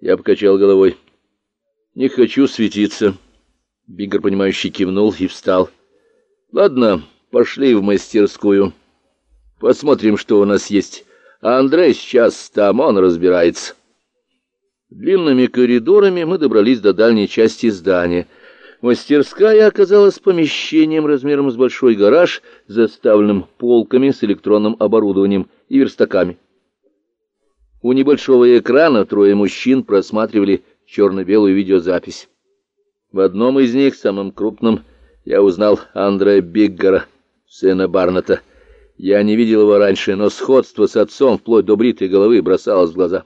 Я покачал головой. «Не хочу светиться». Биггер, понимающий, кивнул и встал. «Ладно, пошли в мастерскую. Посмотрим, что у нас есть. А Андрей сейчас там, он разбирается». Длинными коридорами мы добрались до дальней части здания. Мастерская оказалась помещением размером с большой гараж, заставленным полками с электронным оборудованием и верстаками. У небольшого экрана трое мужчин просматривали черно-белую видеозапись. В одном из них, самым крупным, я узнал Андрея Биггера, сына Барнета. Я не видел его раньше, но сходство с отцом вплоть до бритой головы бросалось в глаза.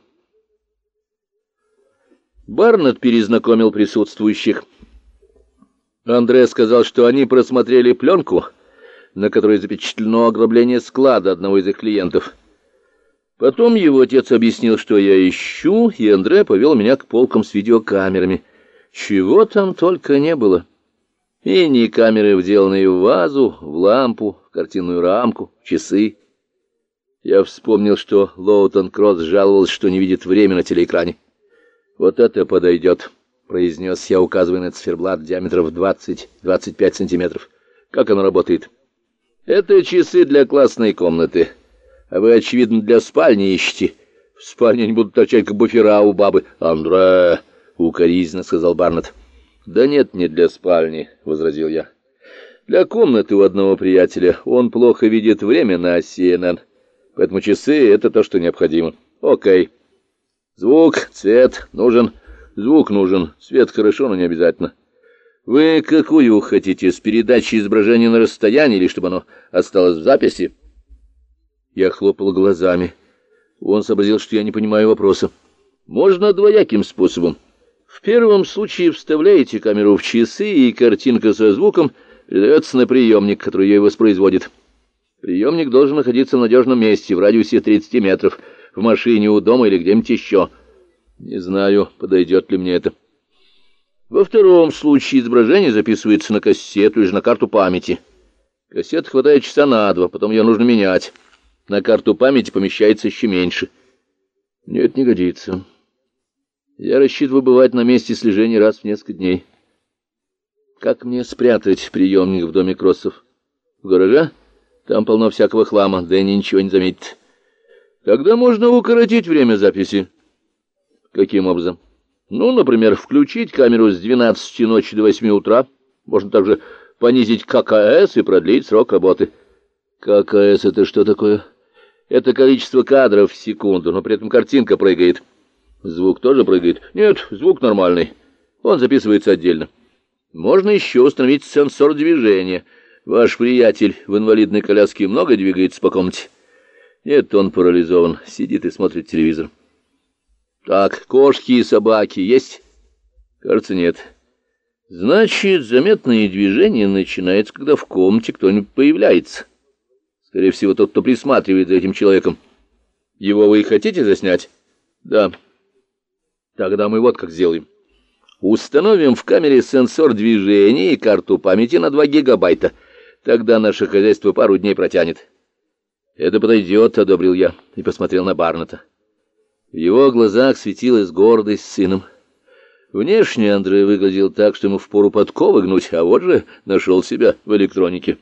Барнет перезнакомил присутствующих. Андре сказал, что они просмотрели пленку, на которой запечатлено ограбление склада одного из их клиентов. Потом его отец объяснил, что я ищу, и Андре повел меня к полкам с видеокамерами. Чего там только не было. И не камеры, вделанные в вазу, в лампу, в картинную рамку, часы. Я вспомнил, что Лоутон Кросс жаловался, что не видит время на телеэкране. «Вот это подойдет», — произнес я, указывая на циферблат диаметров 20-25 сантиметров. «Как оно работает?» «Это часы для классной комнаты». А вы, очевидно, для спальни ищете. В спальне они будут торчать, как буфера у бабы. Андре, — укоризненно сказал Барнетт. Да нет, не для спальни, — возразил я. Для комнаты у одного приятеля. Он плохо видит время на CNN. Поэтому часы — это то, что необходимо. Окей. Звук, цвет нужен. Звук нужен. Цвет хорошо, но не обязательно. Вы какую хотите, с передачей изображения на расстоянии, или чтобы оно осталось в записи? Я хлопал глазами. Он сообразил, что я не понимаю вопроса. Можно двояким способом. В первом случае вставляете камеру в часы, и картинка со звуком передается на приемник, который ее воспроизводит. Приемник должен находиться в надежном месте, в радиусе 30 метров, в машине, у дома или где-нибудь еще. Не знаю, подойдет ли мне это. Во втором случае изображение записывается на кассету или же на карту памяти. Кассет хватает часа на два, потом ее нужно менять. На карту памяти помещается еще меньше. Нет, не годится. Я рассчитываю бывать на месте слежения раз в несколько дней. Как мне спрятать приемник в доме Кроссов? В гараже? Там полно всякого хлама, Дэнни ничего не заметит. Тогда можно укоротить время записи. Каким образом? Ну, например, включить камеру с 12 ночи до 8 утра. Можно также понизить ККС и продлить срок работы. ККС — это что такое? Это количество кадров в секунду, но при этом картинка прыгает. Звук тоже прыгает? Нет, звук нормальный. Он записывается отдельно. Можно еще установить сенсор движения. Ваш приятель в инвалидной коляске много двигается по комнате? Нет, он парализован. Сидит и смотрит телевизор. Так, кошки и собаки есть? Кажется, нет. Значит, заметное движение начинается, когда в комнате кто-нибудь появляется. Скорее всего, тот, кто присматривает за этим человеком. Его вы и хотите заснять? Да. Тогда мы вот как сделаем. Установим в камере сенсор движения и карту памяти на 2 гигабайта. Тогда наше хозяйство пару дней протянет. Это подойдет, одобрил я и посмотрел на Барнета. В его глазах светилась гордость сыном. Внешне Андрей выглядел так, что ему впору подковы гнуть, а вот же нашел себя в электронике.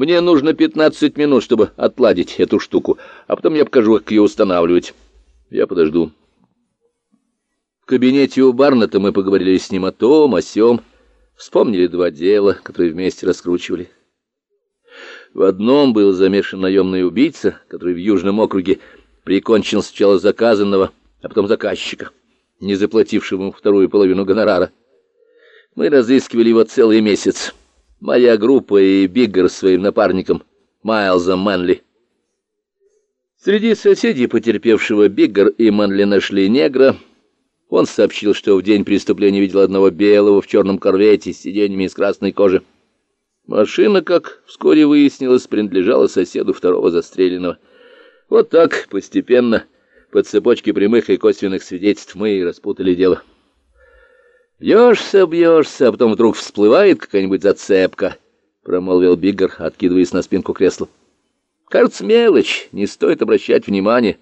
Мне нужно 15 минут, чтобы отладить эту штуку, а потом я покажу, как ее устанавливать. Я подожду. В кабинете у Барнета мы поговорили с ним о том, о сём, вспомнили два дела, которые вместе раскручивали. В одном был замешан наемный убийца, который в Южном округе прикончил сначала заказанного, а потом заказчика, не заплатившего ему вторую половину гонорара. Мы разыскивали его целый месяц. Моя группа и Биггер со своим напарником Майлзом Мэнли. Среди соседей потерпевшего Биггер и Мэнли нашли негра. Он сообщил, что в день преступления видел одного белого в черном корвете с сиденьями из красной кожи. Машина, как вскоре выяснилось, принадлежала соседу второго застреленного. Вот так, постепенно, по цепочке прямых и косвенных свидетельств, мы и распутали дело. «Бьешься, бьешься, а потом вдруг всплывает какая-нибудь зацепка», — промолвил Биггер, откидываясь на спинку кресла. «Кажется, мелочь, не стоит обращать внимания».